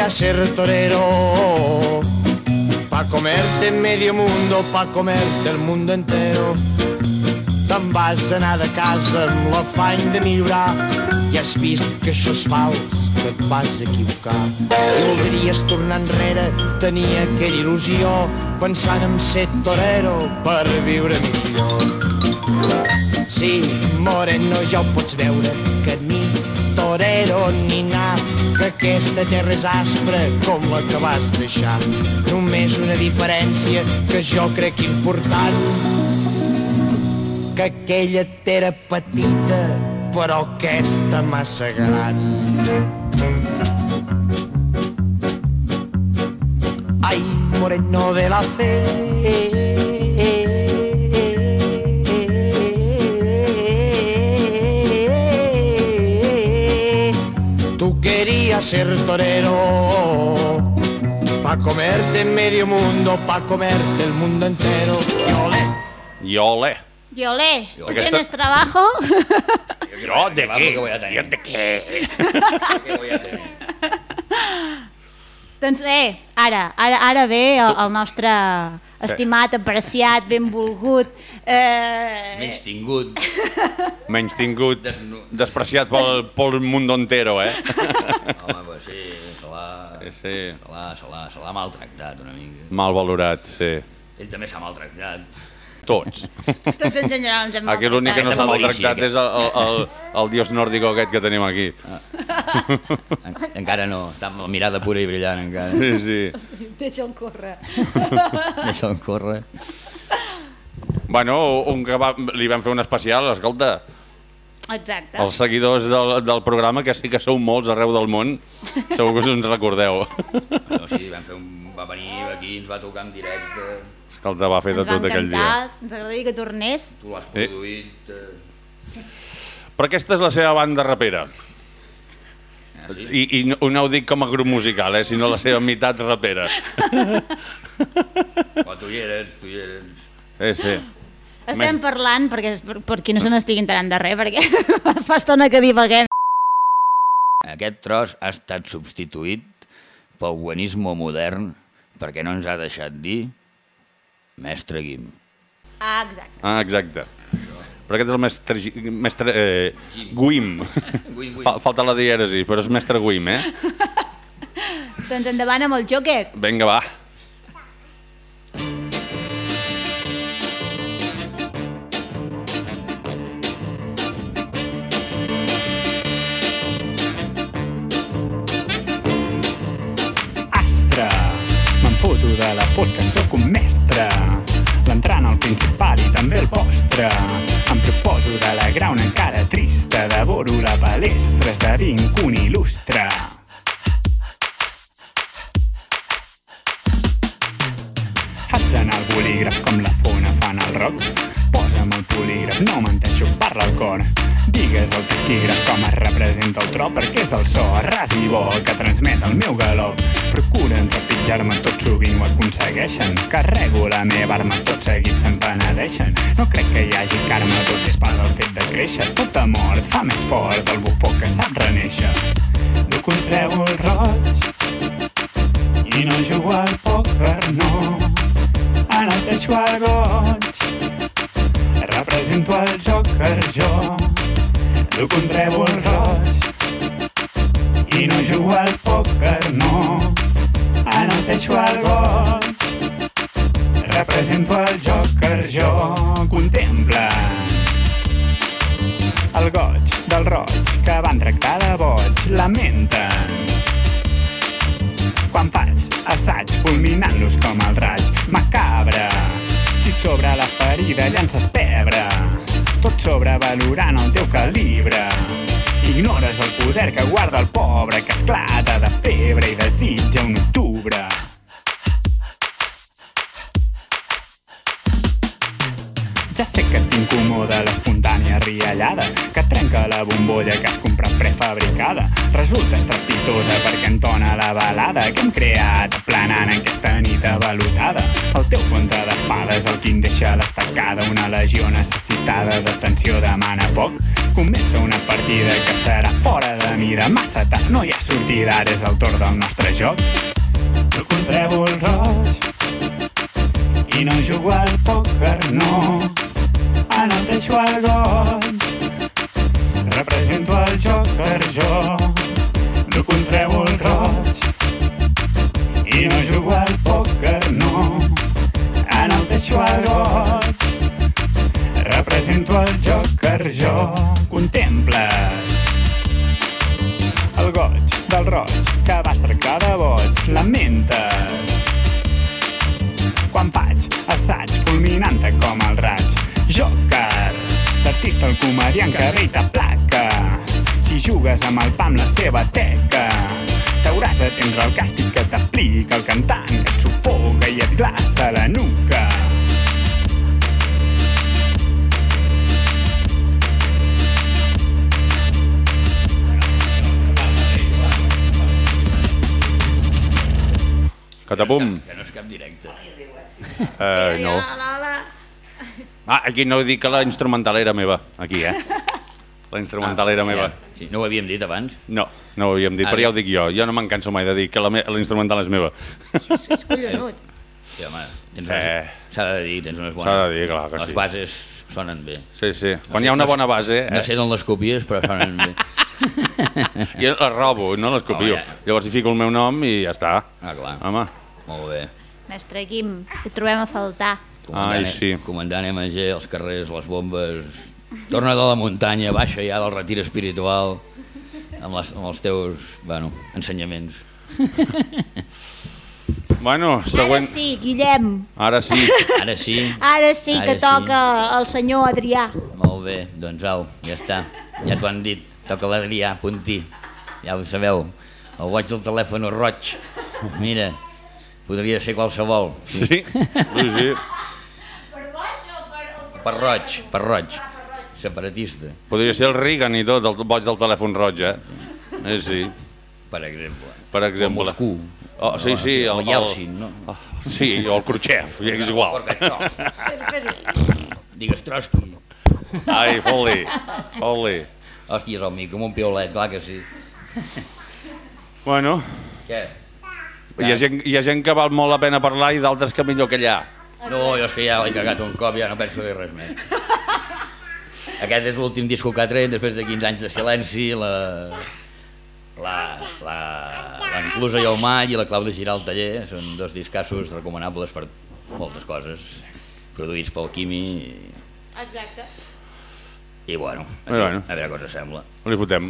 Querías ser torero, pa comerte medio mundo, pa comerte el mundo entero. Te'n vas anar de casa amb l'afany de millorar i has vist que això és fals, que et vas equivocar. I voldries tornar enrere, tenir aquella il·lusió, pensant en ser torero per viure millor. Sí, moreno, ja ho pots veure, que ni torero ni anar, que aquesta terra és aspra com la que vas deixar. Només una diferència que jo crec important, que aquella era petita, però aquesta massa gran. Ay, moreno de la fe. Ser torero, pa comerte medio mundo, pa comerte el mundo entero. Y olé. I ole. I olé, tu Aquesta- tienes trabajo? Jo de què? que voy a tener. Jo de què? ¿Qué voy a tener? doncs bé, ara, ara, ara ve el, el nostre estimat, apreciat, benvolgut... Eh... Menys tingut. Menys tingut, despreciat pel, pel mundo entero, eh? Home, pues sí, se l'ha... Sí. Se l'ha, maltractat una mica. Mal valorat, sí. Ell també s'ha maltractat. Tots. Tots en general ens hem Aquí l'únic que no s'ha maltractat és el, el, el, el dios nòrdico aquest que tenim aquí. En, encara no, està amb la mirada pura i brillant encara. Sí, sí. Deixa'l córrer. Deixa'l córrer. Bueno, un que va, li vam fer un especial, escolta, Exacte. els seguidors del, del programa, que sí que sou molts arreu del món, segur que us en recordeu. No, sí, vam fer un... va venir aquí, ens va tocar en directe. Escolta, va fer de tot aquell dia. ens agradaria que tornés. Tu l'has Sí. produït... Eh... Però aquesta és la seva banda rapera. Ah, sí? I, i no, no ho dic com a grup musical, eh, sinó la seva meitat rapera. Oh, tu hi eres, tu hi eres. Eh, sí. Estem parlant, perquè per, per qui no se n'estigui enterant de res, perquè fa estona que divaguem. Aquest tros ha estat substituït pel guanismo modern perquè no ens ha deixat dir mestre Guim. Ah, exacte. Ah, exacte. Però aquest és el mestre, mestre eh, Guim. Guim, Guim. Fa, falta la dièresi, però és mestre Guim, eh? Doncs endavant amb el Joker. Vinga, va. La fosca, sóc un mestre. L'entrant al principal i també el postre. Em proposo de la grauna encara trista, devoro la palestra, esdevinc un il·lustre. Faig anar el bolígraf com la fona fan el rock. Posa amb el polígraf, no menteixo, parla el cor. Digues al taquígraf com es representa el tro, perquè és el so ras i bo que transmet el meu galop. Procuren trepitjar-me tot sovint ho aconsegueixen. Carrego la meva arma, tot seguit se'n penedeixen. No crec que hi hagi karma, tot és part del fet de créixer. Tota mort fa més fort el bufó que sap reneixer. Duc un trèvol roig i no jugo al pòquer, no. Ara el deixo al goig, represento el joker jo. Duc un trèvol roig i no jugo al pòquer, no. Ara el deixo al goig, represento el joker jo. Contempla el goig del roig que van tractar de boig. Lamenten quan faig assaig fulminant-los com el raig macabre. Si sobre la ferida llances pebre, tot sobrevalorant el teu calibre. Ignores el poder que guarda el pobre que esclata de febre i desitja un octubre. Ja sé que t'incomoda l'espontània riallada que trenca la bombolla que has comprat prefabricada. Resulta estrepitosa perquè entona la balada que hem creat planant aquesta nit avalotada. El teu conte de fades el quin deixa l'estacada una legió necessitada d'atenció demana foc. Comença una partida que serà fora de mida massa tard. No hi ha sortida, ara és el torn del nostre joc. Truco un trèvol roig i no jugo al pòquer, no. Ara el deixo al goig. Represento el joker jo. Duc un trèvol roig i no jugo al pòquer, no. Ara el deixo al goig. Represento el joker jo. Contemples el goig del roig que vas tractar de boig. Lamentes quan faig assaig fulminant-te com el raig. Joker, l'artista, el comediant que ve i t'aplaca. Si jugues amb el pa amb la seva teca, t'hauràs d'atendre el càstig que t'aplica el cantant, que et sufoga i et glaça la nuca. Catapum. Que no és cap directe. Eh, no. Ah, aquí no dic que la instrumental era meva, aquí, eh? La instrumental era meva. Sí, no ho havíem dit abans? No, no ho havíem dit, Ah, però ja ho dic jo. Jo no me'n canso mai de dir que la, me la instrumental és meva. És collonut. Sí, home, tens Sí. unes- s'ha de dir, tens unes bones... S'ha de dir, clar que Les sí. bases sonen bé. Sí, sí. Quan hi ha una bona base... No Eh? sé d'on les copies, però sonen bé. Jo les robo, no les copio. Home, ja. Llavors hi fico el meu nom i ja està. Ah, clar. Home. Molt bé. Mestre Quim, et trobem a faltar. Ai, sí. Comandant MG, els carrers, les bombes... Torna de la muntanya, baixa ja del retir espiritual amb, les, amb els teus, bueno, ensenyaments. Bueno, següent... Ara sí, Guillem. Ara sí. Ara sí. Ara sí Ara que sí. toca el senyor Adrià. Molt bé, doncs au, ja està. Ja t'ho han dit. Toca l'Adrià, puntí. Ja ho sabeu. El boig del telèfon roig. Mira, podria ser qualsevol. Sí, sí, sí. Per roig, per roig. Separatista, Podria ser el Reagan i tot, el boig del telèfon roig, eh? Eh, sí. per exemple. Per exemple. O Moscú. Oh, sí, sí. O Yeltsin, no? Oh, sí, o el Khrushchev, ja és igual. Digues Trotsky. Ai, fot-li, fot-li. Hòsties, el micro, amb un piolet, clar que sí. Bueno, Què? Hi ha, gent, hi ha gent que val molt la pena parlar i d'altres que millor callar. No, jo és que ja l'he cagat un cop, ja no penso dir res més. Aquest és l'últim disco que ha tret després de 15 anys de silenci, la... La, la, l'Enclusa i el Mall i la Clau de Girar al taller són dos discassos recomanables per moltes coses produïts pel Quimi i, Exacte. i bueno, a, Bueno, bueno. a veure cosa sembla. Li fotem.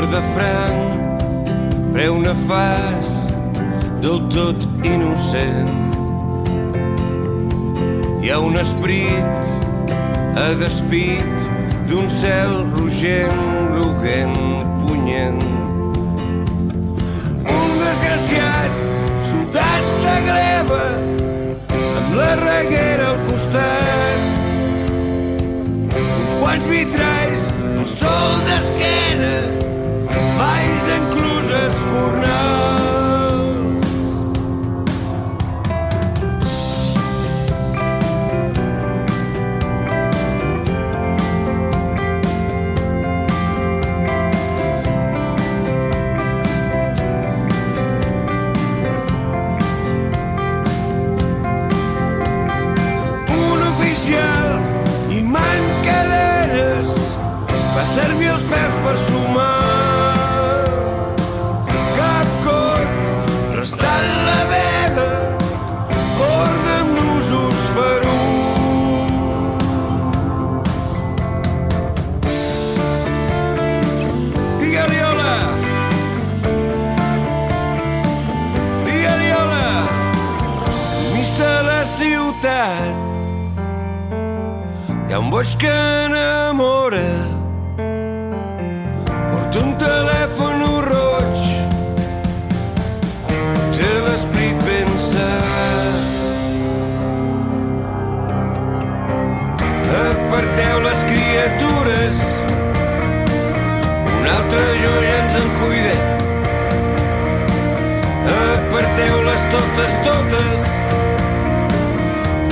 Amor de franc, preu nefast, del tot innocent. Hi ha un esperit a despit d'un cel rogent, groguent, punyent. Un desgraciat soldat de gleba amb la reguera al costat. Uns quants vitralls, el sol d'esquena, valls encluses fornals. un oficial i man cadenes fa servir els peus per sumar boig que enamora porta un telèfon roig. Té l'esprit ben aparteu les criatures. Un altre jo ja ens en cuida. Aparteu-les totes, totes.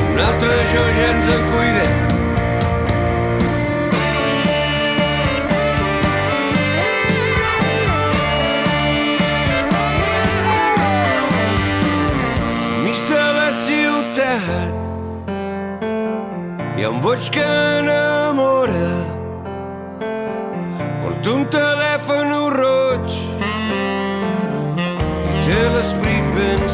Un altre jo ja ens en cuida ha un boig que enamora. Porta un telèfon roig i té l'esprit ben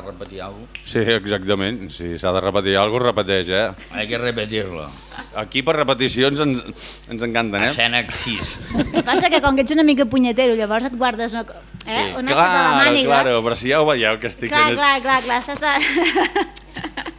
de repetir alguna cosa, Sí, exactament. Si s'ha de repetir alguna cosa, repeteix, eh? hay que repetirlo. Aquí per repeticions ens, ens encanten, eh? Escena 6. El que passa que com que ets una mica punyetero, llavors et guardes una, eh? una sota la Claro, màniga. claro, però si ja ho veieu que estic... clar, clar, clar, clar, estàs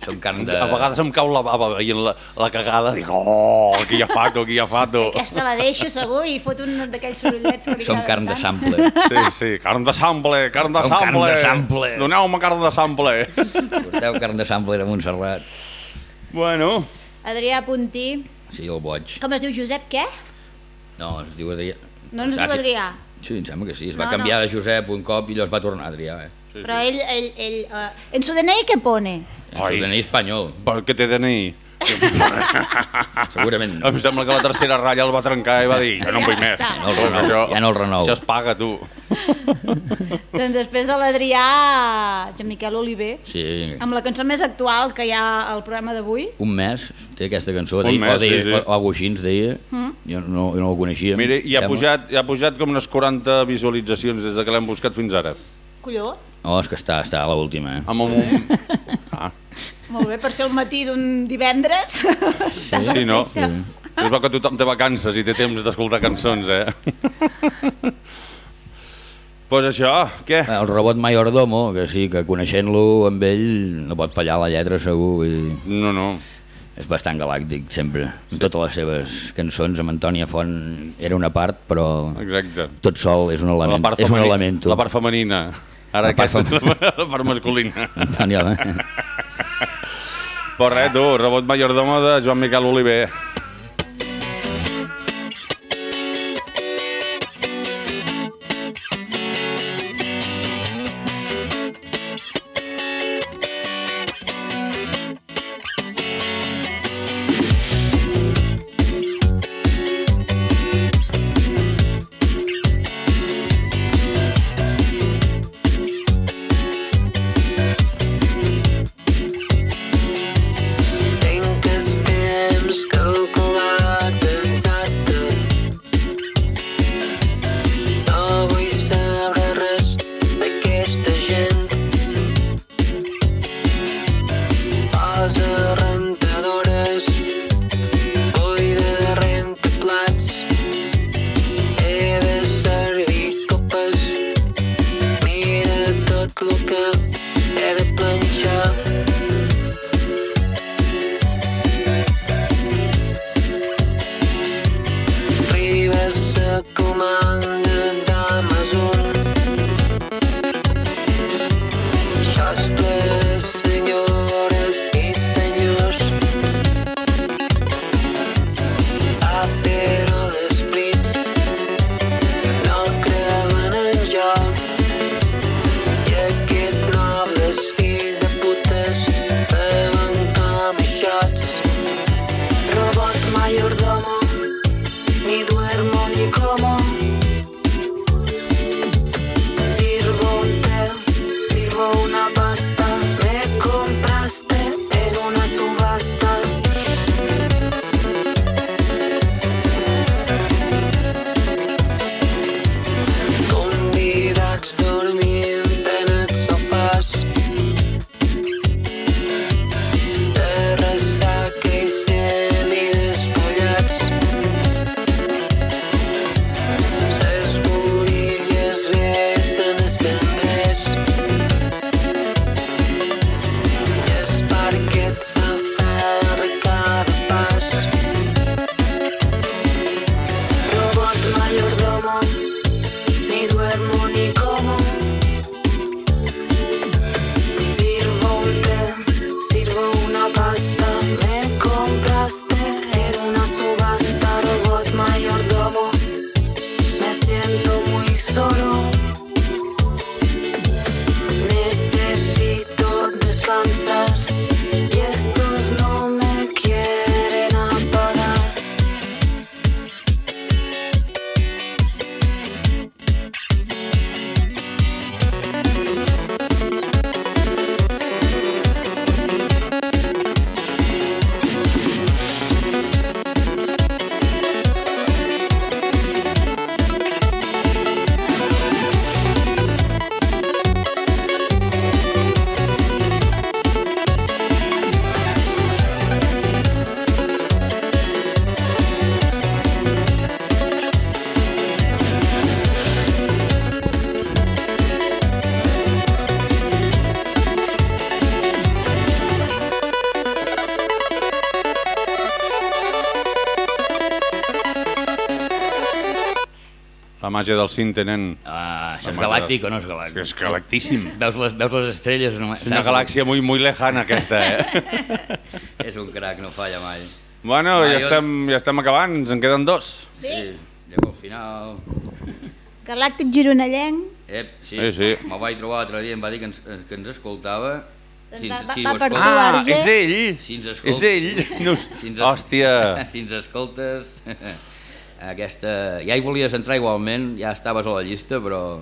Som carn de... A vegades em cau la bava veient la, la cagada, dic, oh, aquí hi ha fato, aquí hi ha fato. Aquesta la deixo segur i fot un d'aquells sorollets que li Som agraden carn de sample. Sí, sí, carn de sample, carn de Som carn sample. de sample. Doneu-me carn de sample. Porteu carn de sample de Montserrat. Bueno. Adrià Puntí. Sí, el boig. Com es diu Josep què? No, es diu Adrià. No ens diu Adrià. Sí, em sembla que sí. Es va No, canviar no. de Josep un cop i llavors va tornar a Adrià. Eh? Però ell, ell, ell uh, en su DNI què pone? En su DNI espanyol. Per què té DNI? Segurament. Em sembla que la tercera ratlla el va trencar i va dir jo no en vull més. Ja no el renou, Això- ja no el renou. Això es paga, tu. Doncs després de l'Adrià, Joan Miquel Oliver, Sí, amb la cançó més actual que hi ha al programa d'avui. un mes té aquesta cançó, Un deia, mes, o, deia, sí, sí. o, o algú així ens deia, Mm. jo no, jo no el coneixia. Mira, i ha Sembla. pujat, i ha pujat com unes 40 visualitzacions des de que l'hem buscat fins ara. Colló, Oh, és que està, està a l'última. Eh? Amb un... Ah, molt bé, per ser el matí d'un divendres. Està sí, no? perfecte. És bo que tothom té vacances i té temps d'escoltar cançons, eh? pues això, què? El robot Mayordomo, que sí, que coneixent-lo amb ell no pot fallar la lletra segur. I... No, no. És bastant galàctic, sempre. Amb totes les seves cançons, amb Antònia Font era una part, però Exacte. tot sol és un element. La part, és un element. la part femenina. Ara La part aquesta fem- la part masculina. Antònia, eh? Però res, tu, rebot majordomo de Joan Miquel Oliver. Màgia del cinte, nen. Ah, això és galàctic del- o no és galàctic? És galactíssim. Veus les, veus les estrelles? No, És una galàxia muy, muy lejana, aquesta, eh? és un crac, no falla mai. Bueno, Va, ja jo- estem, ja estem acabant, ens en queden dos. Sí. Llego al final... Galàctic gironellenc. Ep, sí, Sí, sí. me'l vaig trobar l'altre dia, em va dir que ens, que ens escoltava Si va, ens- va, si va per tu, Ah, és ell! Si ens És escoltes... ell! No. Si ens, Hòstia! Si ens escoltes... Aquesta... Ja hi volies entrar igualment, ja estaves a la llista, però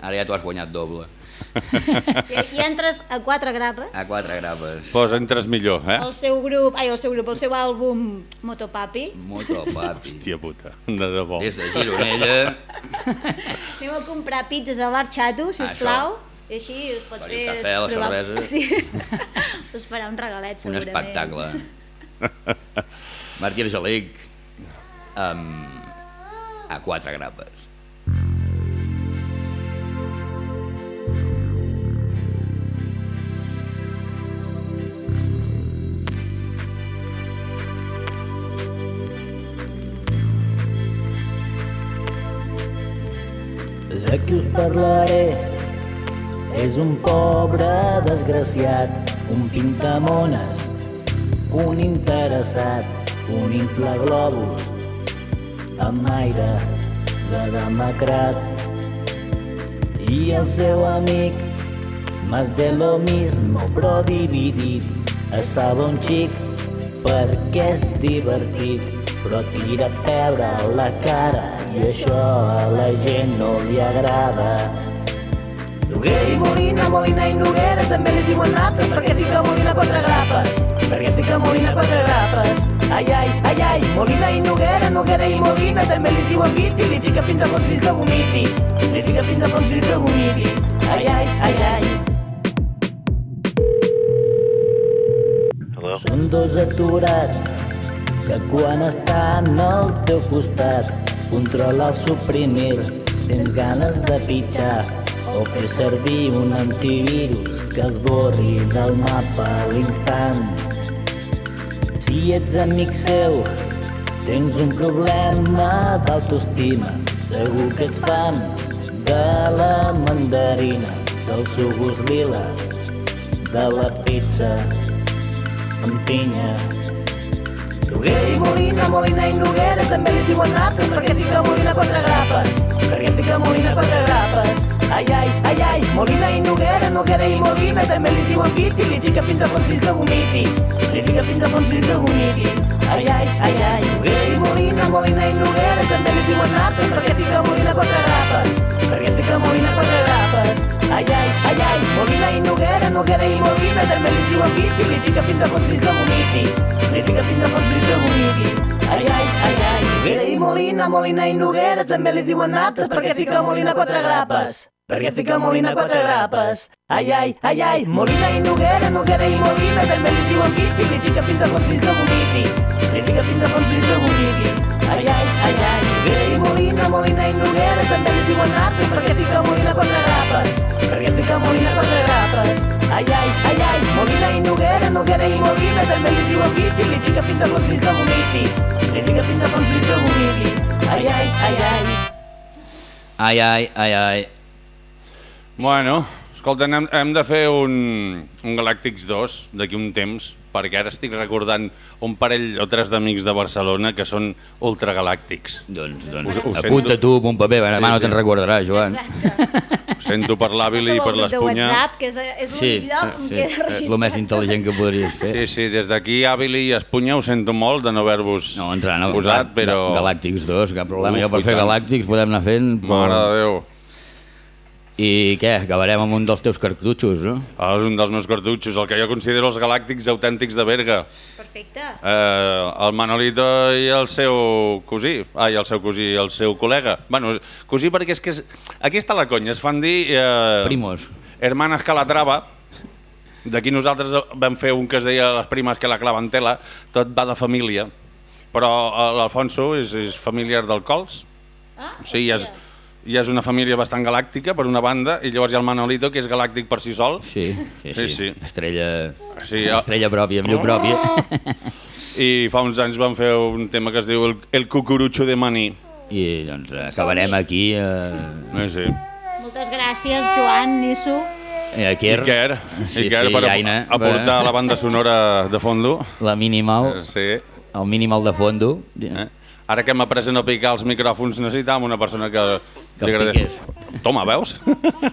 ara ja t'ho has guanyat doble. I, entres a quatre grapes. A quatre grapes. Pues entres millor, eh? El seu grup, ai, el seu grup, el seu àlbum Motopapi. Motopapi. Hòstia puta, de debò. Des de Gironella. Anem a comprar pizzas al bar Xato, si us Això. plau. I així us pot Per fer... un cafè, la provar- cervesa. Sí. us farà un regalet, Un segurament. espectacle. Martí Argelic amb... a quatre grapes. De qui us parlaré és un pobre desgraciat, un pintamones, un interessat, un inflaglobus, amb aire de demacrat. I el seu amic, más de lo mismo, però dividit, es salva un xic perquè és divertit, però tira pebre a la cara i això a la gent no li agrada. Noguera i Molina, Molina i Noguera també li diuen napes perquè fica Molina quatre grapes, perquè fica Molina quatre grapes. Ai, ai, ai, ai, Molina i Noguera, Noguera i Molina també li diuen viti, li fica fins a fons fins que vomiti, li fica fins a fons fins que vomiti. Ai, ai, ai, ai. Són dos aturats que quan estan al teu costat controla el suprimir tens ganes de pitjar o fer servir un antivirus que es borri del mapa a l'instant. Si ets amic seu, tens un problema d'autoestima. Segur que ets fan de la mandarina, del seu gust lila, de la pizza amb pinya. Noguera i Molina, Molina i Noguera també li diuen napes perquè fica Molina quatre grapes, perquè fica Molina quatre grapes. Ai, ai, ai, ai, Molina i Noguera, Noguera i Molina també li diuen viti, li fica fins a fons fins que vomiti, li fica fins a fons fins que vomiti. Ai, ai, ai, ai, Noguera i Molina, Molina i Noguera també li diuen napes perquè fica Molina quatre grapes, fica Molina quatre grapes. Ai, ai, ai, ai, Molina i Noguera, Noguera i Molina també li diuen viti, li fica fins a fons fins que vomiti, li fica fins a fons que vomiti. Ai, ai, ai, ai, Noguera i Molina, Molina i Noguera. També li diuen napes perquè fica Molina quatre grapes, perquè fica Molina quatre grapes. Ai, ai, ai, ai, Molina i Noguera, Noguera i Molina. També li diuen viti, li fica fins a fons fins que vomiti, li fica fins a fons fins que vomiti. Ai, ai, ai, ai, Noguera i Molina, Molina i Noguera també li diuen napes perquè fica Molina quatre grapes, perquè fica Molina quatre grapes. Ai, ai, ai, ai, Molina i Noguera, Noguera i Molina també li diuen viti, li fica fins a fons fins que vomiti, li fica fins a fons fins que vomiti. Ai, ai, ai, ai. Ai, ai, ai, ai. Bueno, escolta, hem, hem de fer un, un Galàctics 2 d'aquí un temps, perquè ara estic recordant un parell o tres d'amics de Barcelona que són ultragalàctics. Doncs, doncs apunta tu amb un paper, sí, no te'n recordaràs, Joan. Ho sento per l'Àvil i per l'Espunya. WhatsApp, que és, és l'únic Sí, lloc on sí, queda és el més intel·ligent que podries fer. Sí, sí, des d'aquí Àvil i Espunya ho sento molt de no haver-vos No, entrant posat, però... Galàctics 2, cap problema. Uf, jo per fer tant. Galàctics podem anar fent... Però... Mare de Déu. I què, acabarem amb un dels teus cartutxos, no? Ah, és un dels meus cartutxos, el que jo considero els galàctics autèntics de Berga. Perfecte. Eh, el Manolito i el seu cosí, ai, el seu cosí, el seu col·lega. Bueno, cosí perquè és que és... aquí està la conya, es fan dir... Eh, Primos. Hermanas Calatrava, d'aquí nosaltres vam fer un que es deia Les primes que la claven tela, tot va de família, però eh, l'Alfonso és, és familiar del Cols, Ah, o sigui, ja és, ja és una família bastant galàctica, per una banda, i llavors hi ha el Manolito, que és galàctic per si sol. Sí, sí, sí. Estrella, Sí, estrella pròpia, amb llum pròpia. I fa uns anys van fer un tema que es diu El, el cucurucho de maní. I doncs acabarem aquí. Eh... Sí, sí. Moltes gràcies, Joan, Nisso. Eh, Iker, Iker, sí, Iker sí, per Aina, aportar la banda sonora de fondo. La minimal, Sí. el minimal de fondo. Eh? Ara que hem après a no picar els micròfons, necessitàvem una persona que, Que els agradés. Toma, veus?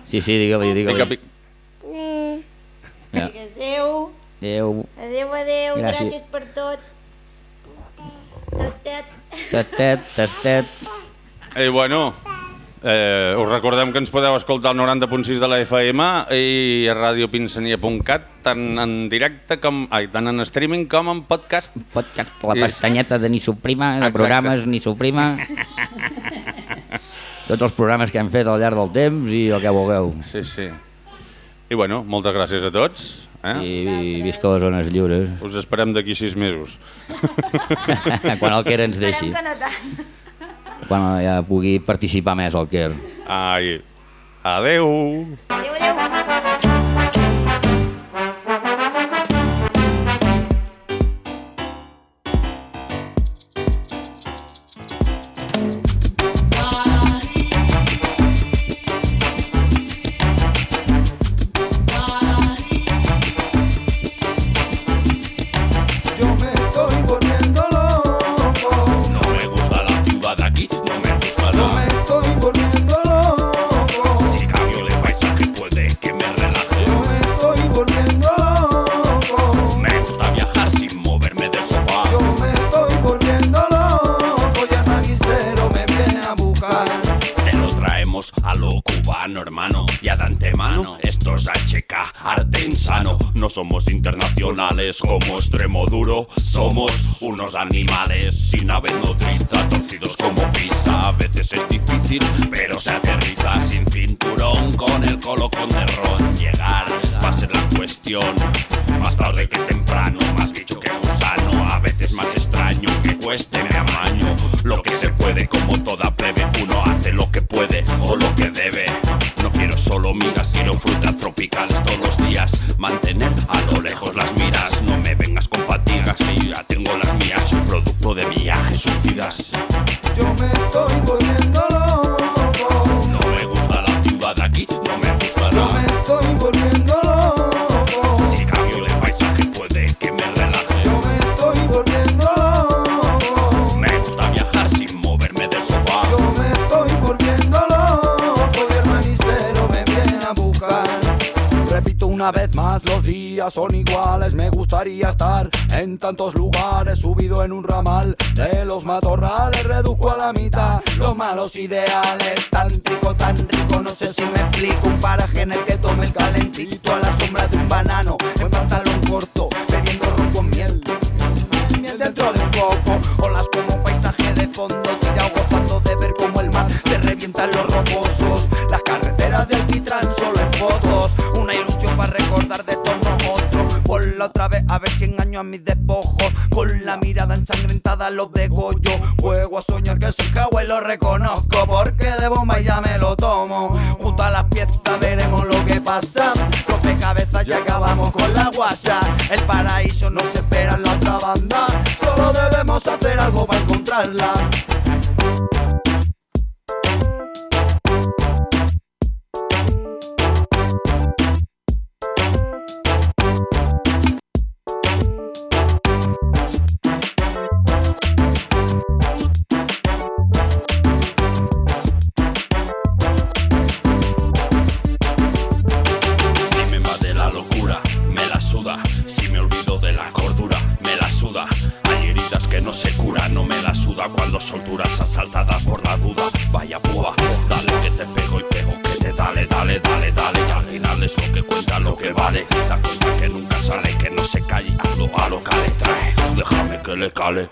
Sí, sí, digue-li, digue-li. Pica, pica. Ja. Sí. Adéu. Adéu, adéu, Gràcies. gràcies, per tot. Tastet. Tastet, tastet. I bueno, eh, us recordem que ens podeu escoltar al 90.6 de la FM i a radiopinsania.cat tant en directe com ai, tant en streaming com en podcast. Podcast, la pestanyeta de Ni Suprima, de Exacte. programes Ni Suprima. Tots els programes que hem fet al llarg del temps i el que vulgueu. Sí, sí. I bueno, moltes gràcies a tots. Eh? I, i visca les zones lliures. Us esperem d'aquí sis mesos. Quan el Quer ens deixi. Esperem que no tant. Quan ja pugui participar més el Quer. Ai, adeu. Adéu, adéu. Una vez más, los días son iguales. Me gustaría estar en tantos lugares, subido en un ramal de los matorrales. Reduzco a la mitad los malos ideales. Tan rico, tan rico, no sé si me explico. Un paraje en el que tome el calentito a la sombra de un banano. En pantalón corto, bebiendo ron con miel. Miel dentro de un coco, olas como paisaje de fondo, tirado gozando de ver cómo el mar se revientan los rocosos. Otra vez a ver si engaño a mis despojos, con la mirada ensangrentada los degollo. Juego a soñar que soy Hawái, lo reconozco, porque de bomba ya me lo tomo. Junto a las piezas veremos lo que pasa. Rompecabezas ya acabamos con la guasa. El paraíso nos espera en la otra banda. Solo debemos hacer algo para encontrarla. alle.